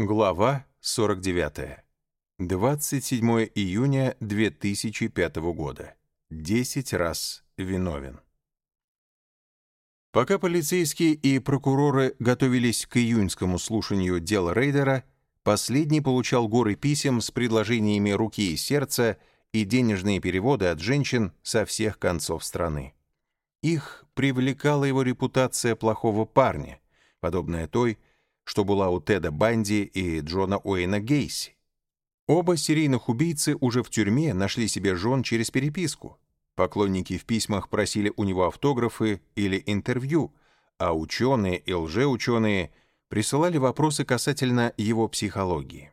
Глава 49. 27 июня 2005 года. 10 раз виновен. Пока полицейские и прокуроры готовились к июньскому слушанию дела Рейдера, последний получал горы писем с предложениями руки и сердца и денежные переводы от женщин со всех концов страны. Их привлекала его репутация плохого парня, подобная той, что была у Теда Банди и Джона Уэйна Гейси. Оба серийных убийцы уже в тюрьме нашли себе жен через переписку. Поклонники в письмах просили у него автографы или интервью, а ученые и лжеученые присылали вопросы касательно его психологии.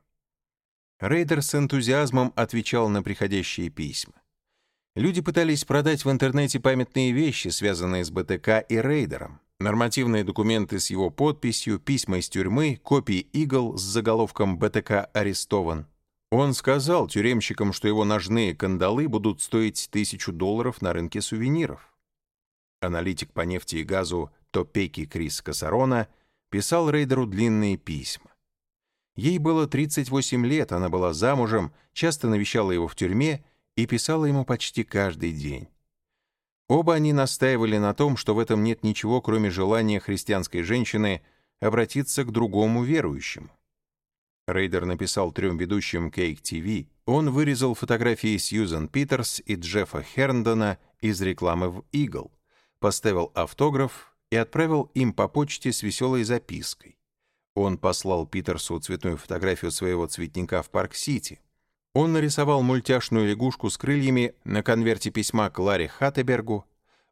Рейдер с энтузиазмом отвечал на приходящие письма. Люди пытались продать в интернете памятные вещи, связанные с БТК и Рейдером. Нормативные документы с его подписью, письма из тюрьмы, копии Eagle с заголовком «БТК арестован». Он сказал тюремщикам, что его ножные кандалы будут стоить тысячу долларов на рынке сувениров. Аналитик по нефти и газу Топеки Крис Касарона писал рейдеру длинные письма. Ей было 38 лет, она была замужем, часто навещала его в тюрьме и писала ему почти каждый день. Оба они настаивали на том, что в этом нет ничего, кроме желания христианской женщины обратиться к другому верующему. Рейдер написал трем ведущим KAKE TV. Он вырезал фотографии Сьюзан Питерс и Джеффа Херндона из рекламы в Eagle, поставил автограф и отправил им по почте с веселой запиской. Он послал Питерсу цветную фотографию своего цветника в Парк-Сити. Он нарисовал мультяшную лягушку с крыльями на конверте письма к Ларе Хаттебергу.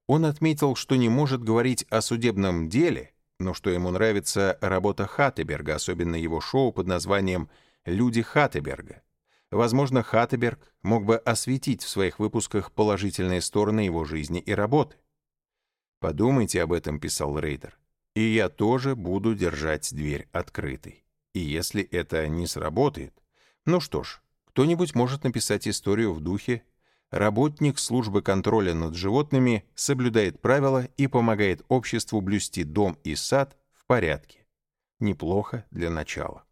Он отметил, что не может говорить о судебном деле, но что ему нравится работа Хаттеберга, особенно его шоу под названием «Люди Хаттеберга». Возможно, Хаттеберг мог бы осветить в своих выпусках положительные стороны его жизни и работы. «Подумайте об этом», — писал Рейдер, — «и я тоже буду держать дверь открытой. И если это не сработает, ну что ж, кто-нибудь может написать историю в духе «Работник службы контроля над животными соблюдает правила и помогает обществу блюсти дом и сад в порядке». Неплохо для начала.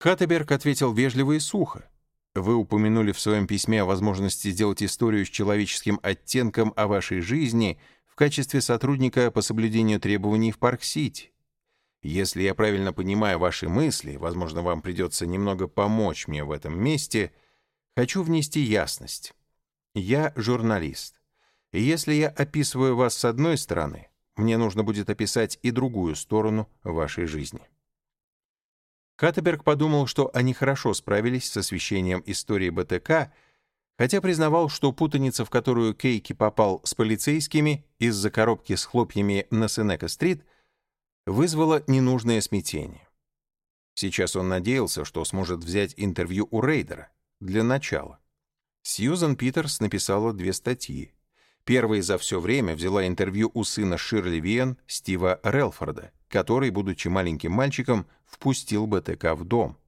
Хаттеберг ответил вежливо и сухо. Вы упомянули в своем письме о возможности сделать историю с человеческим оттенком о вашей жизни в качестве сотрудника по соблюдению требований в Парк-Сити. Если я правильно понимаю ваши мысли, возможно, вам придется немного помочь мне в этом месте, хочу внести ясность. Я журналист. И если я описываю вас с одной стороны, мне нужно будет описать и другую сторону вашей жизни. Каттеберг подумал, что они хорошо справились с освещением истории БТК, хотя признавал, что путаница, в которую Кейки попал с полицейскими из-за коробки с хлопьями на Сенека-стрит, вызвало ненужное смятение. Сейчас он надеялся, что сможет взять интервью у Рейдера. Для начала. Сьюзан Питерс написала две статьи. Первая за все время взяла интервью у сына Ширли Виен, Стива Релфорда, который, будучи маленьким мальчиком, впустил БТК в дом.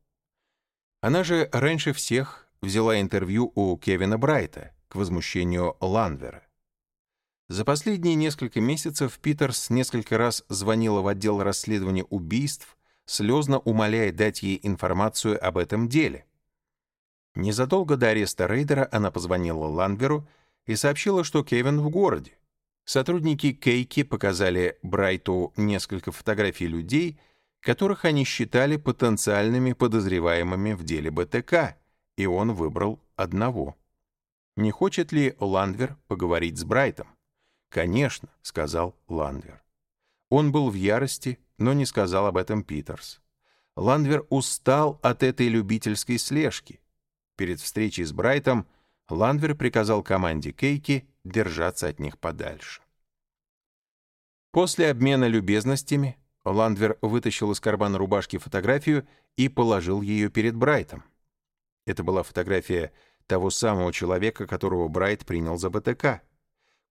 Она же раньше всех взяла интервью у Кевина Брайта, к возмущению Ланвера. За последние несколько месяцев Питерс несколько раз звонила в отдел расследования убийств, слезно умоляя дать ей информацию об этом деле. Незадолго до ареста Рейдера она позвонила Ланверу и сообщила, что Кевин в городе. Сотрудники Кейки показали Брайту несколько фотографий людей, которых они считали потенциальными подозреваемыми в деле БТК, и он выбрал одного. Не хочет ли Ландвер поговорить с Брайтом? «Конечно», — сказал Ландвер. Он был в ярости, но не сказал об этом Питерс. Ландвер устал от этой любительской слежки. Перед встречей с Брайтом Ландвер приказал команде Кейки держаться от них подальше. После обмена любезностями Ландвер вытащил из кармана рубашки фотографию и положил ее перед Брайтом. Это была фотография того самого человека, которого Брайт принял за БТК.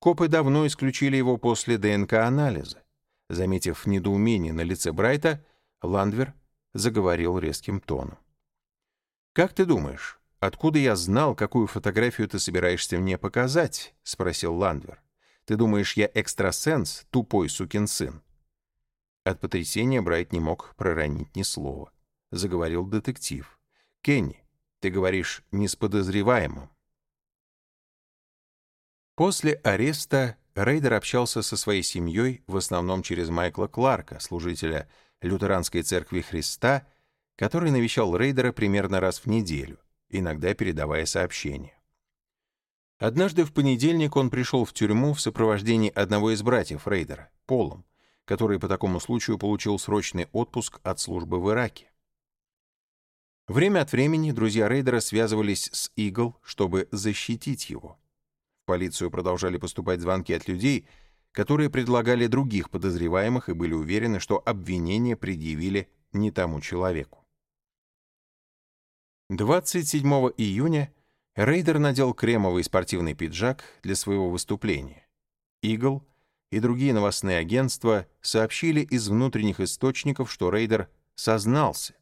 Копы давно исключили его после ДНК-анализа. Заметив недоумение на лице Брайта, Ландвер заговорил резким тоном. «Как ты думаешь, откуда я знал, какую фотографию ты собираешься мне показать?» — спросил Ландвер. «Ты думаешь, я экстрасенс, тупой сукин сын?» От потрясения Брайт не мог проронить ни слова. Заговорил детектив. «Кенни, ты говоришь не с подозреваемым». После ареста Рейдер общался со своей семьей в основном через Майкла Кларка, служителя Лютеранской церкви Христа, который навещал Рейдера примерно раз в неделю, иногда передавая сообщения. Однажды в понедельник он пришел в тюрьму в сопровождении одного из братьев Рейдера, Полом, который по такому случаю получил срочный отпуск от службы в Ираке. Время от времени друзья Рейдера связывались с Eagle, чтобы защитить его. В полицию продолжали поступать звонки от людей, которые предлагали других подозреваемых и были уверены, что обвинения предъявили не тому человеку. 27 июня Рейдер надел кремовый спортивный пиджак для своего выступления. Eagle и другие новостные агентства сообщили из внутренних источников, что Рейдер сознался,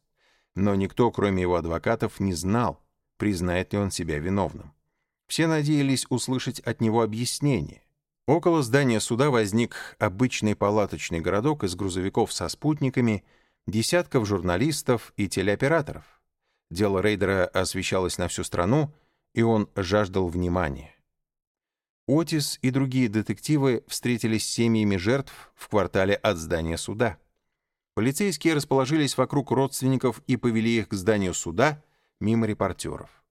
но никто, кроме его адвокатов, не знал, признает ли он себя виновным. Все надеялись услышать от него объяснение. Около здания суда возник обычный палаточный городок из грузовиков со спутниками, десятков журналистов и телеоператоров. Дело Рейдера освещалось на всю страну, и он жаждал внимания. Отис и другие детективы встретились с семьями жертв в квартале от здания суда. Полицейские расположились вокруг родственников и повели их к зданию суда мимо репортеров.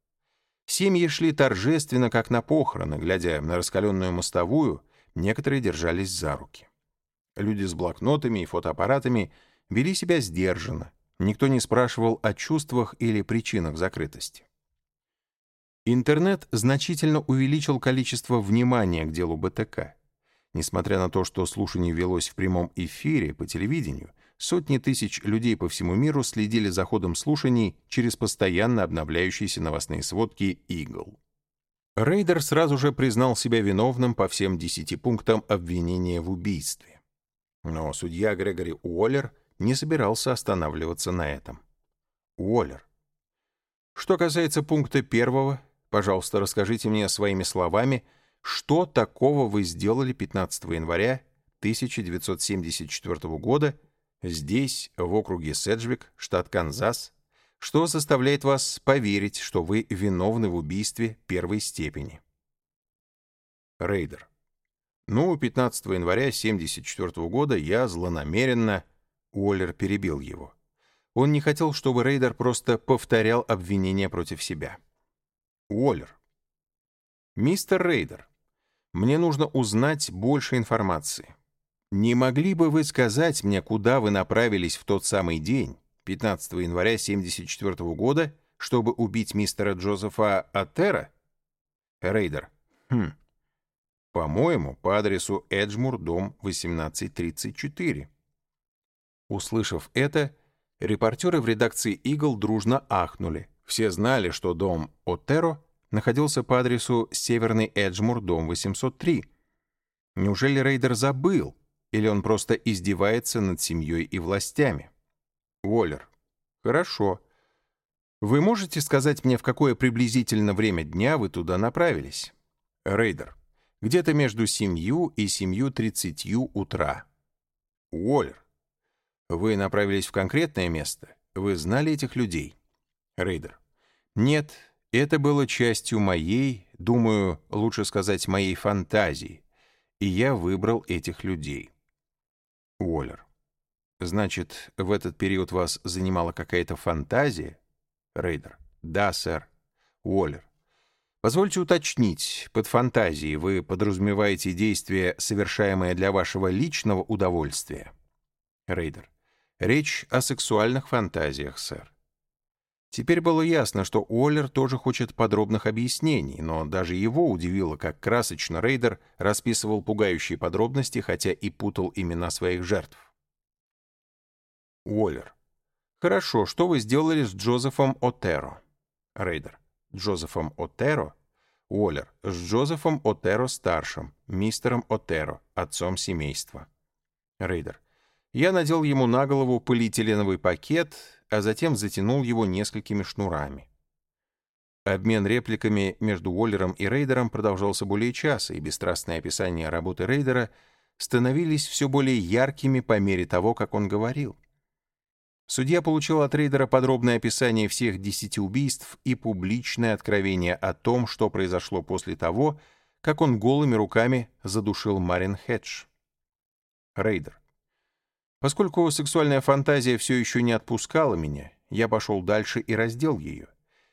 Семьи шли торжественно, как на похороны, глядя на раскаленную мостовую, некоторые держались за руки. Люди с блокнотами и фотоаппаратами вели себя сдержанно, никто не спрашивал о чувствах или причинах закрытости. Интернет значительно увеличил количество внимания к делу БТК. Несмотря на то, что слушание велось в прямом эфире по телевидению, сотни тысяч людей по всему миру следили за ходом слушаний через постоянно обновляющиеся новостные сводки «Игл». Рейдер сразу же признал себя виновным по всем десяти пунктам обвинения в убийстве. Но судья Грегори Уоллер не собирался останавливаться на этом. Уоллер. Что касается пункта первого, Пожалуйста, расскажите мне своими словами, что такого вы сделали 15 января 1974 года здесь, в округе Седжвик, штат Канзас, что заставляет вас поверить, что вы виновны в убийстве первой степени. Рейдер. Ну, 15 января 1974 года я злонамеренно... Уоллер перебил его. Он не хотел, чтобы Рейдер просто повторял обвинения против себя. Уоллер. «Мистер Рейдер, мне нужно узнать больше информации. Не могли бы вы сказать мне, куда вы направились в тот самый день, 15 января 1974 года, чтобы убить мистера Джозефа Отеро?» Рейдер. «Хм. По-моему, по адресу Эджмур, дом 1834». Услышав это, репортеры в редакции «Eagle» дружно ахнули. Все знали, что дом Отеро находился по адресу Северный Эджмур, дом 803. Неужели Рейдер забыл, или он просто издевается над семьей и властями? Уоллер. Хорошо. Вы можете сказать мне, в какое приблизительно время дня вы туда направились? Рейдер. Где-то между семью и семью тридцатью утра. Уоллер. Вы направились в конкретное место? Вы знали этих людей? Рейдер. Нет, это было частью моей, думаю, лучше сказать, моей фантазии, и я выбрал этих людей. Уоллер. Значит, в этот период вас занимала какая-то фантазия? Рейдер. Да, сэр. Уоллер. Позвольте уточнить, под фантазией вы подразумеваете действия, совершаемые для вашего личного удовольствия? Рейдер. Речь о сексуальных фантазиях, сэр. Теперь было ясно, что Уоллер тоже хочет подробных объяснений, но даже его удивило, как красочно Рейдер расписывал пугающие подробности, хотя и путал имена своих жертв. Уоллер. Хорошо, что вы сделали с Джозефом Отеро? Рейдер. Джозефом Отеро? Уоллер. С Джозефом Отеро-старшим, мистером Отеро, отцом семейства. Рейдер. Я надел ему на голову полиэтиленовый пакет, а затем затянул его несколькими шнурами. Обмен репликами между Уоллером и Рейдером продолжался более часа, и бесстрастные описания работы Рейдера становились все более яркими по мере того, как он говорил. Судья получил от Рейдера подробное описание всех десяти убийств и публичное откровение о том, что произошло после того, как он голыми руками задушил Марин Хедж. Рейдер. Поскольку сексуальная фантазия все еще не отпускала меня, я пошел дальше и раздел ее.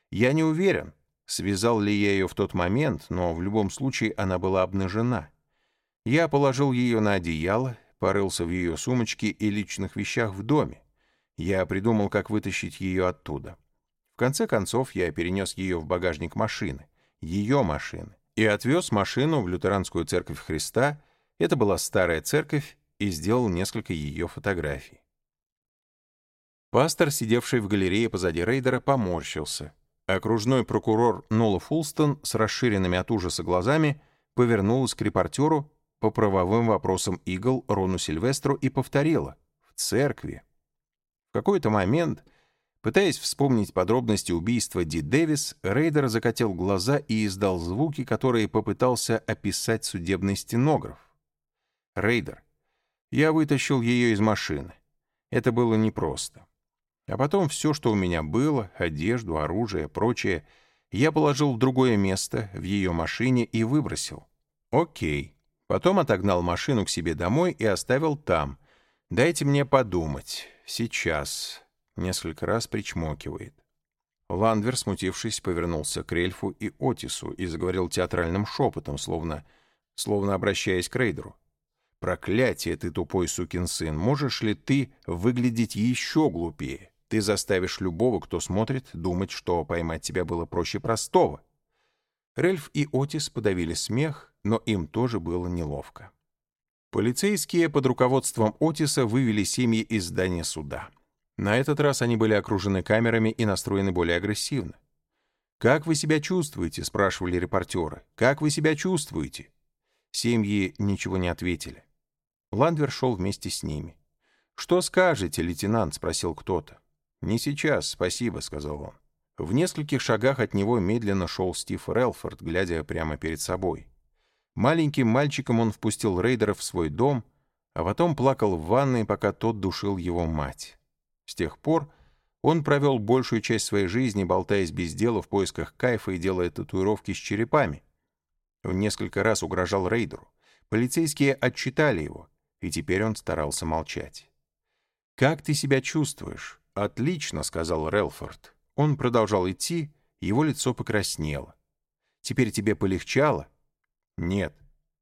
Я не уверен, связал ли я ее в тот момент, но в любом случае она была обнажена. Я положил ее на одеяло, порылся в ее сумочке и личных вещах в доме. Я придумал, как вытащить ее оттуда. В конце концов, я перенес ее в багажник машины, ее машины, и отвез машину в лютеранскую церковь Христа, это была старая церковь, и сделал несколько ее фотографий. Пастор, сидевший в галерее позади рейдера, поморщился. Окружной прокурор Нола Фулстон с расширенными от ужаса глазами повернулась к репортеру по правовым вопросам Игл Рону Сильвестру и повторила «В церкви». В какой-то момент, пытаясь вспомнить подробности убийства Ди Дэвис, Рейдер закатил глаза и издал звуки, которые попытался описать судебный стенограф. Рейдер. Я вытащил ее из машины. Это было непросто. А потом все, что у меня было, одежду, оружие, прочее, я положил в другое место, в ее машине, и выбросил. Окей. Потом отогнал машину к себе домой и оставил там. Дайте мне подумать. Сейчас. Несколько раз причмокивает. Ландвер, смутившись, повернулся к Рельфу и Отису и заговорил театральным шепотом, словно, словно обращаясь к Рейдеру. «Проклятие ты, тупой сукин сын! Можешь ли ты выглядеть еще глупее? Ты заставишь любого, кто смотрит, думать, что поймать тебя было проще простого». Рельф и Отис подавили смех, но им тоже было неловко. Полицейские под руководством Отиса вывели семьи из здания суда. На этот раз они были окружены камерами и настроены более агрессивно. «Как вы себя чувствуете?» — спрашивали репортеры. «Как вы себя чувствуете?» Семьи ничего не ответили. Ландвер шел вместе с ними. «Что скажете, лейтенант?» — спросил кто-то. «Не сейчас, спасибо», — сказал он. В нескольких шагах от него медленно шел Стив Релфорд, глядя прямо перед собой. Маленьким мальчиком он впустил рейдера в свой дом, а потом плакал в ванной, пока тот душил его мать. С тех пор он провел большую часть своей жизни, болтаясь без дела в поисках кайфа и делая татуировки с черепами. Он несколько раз угрожал рейдеру. Полицейские отчитали его, и теперь он старался молчать. «Как ты себя чувствуешь?» «Отлично», — сказал Релфорд. Он продолжал идти, его лицо покраснело. «Теперь тебе полегчало?» Нет.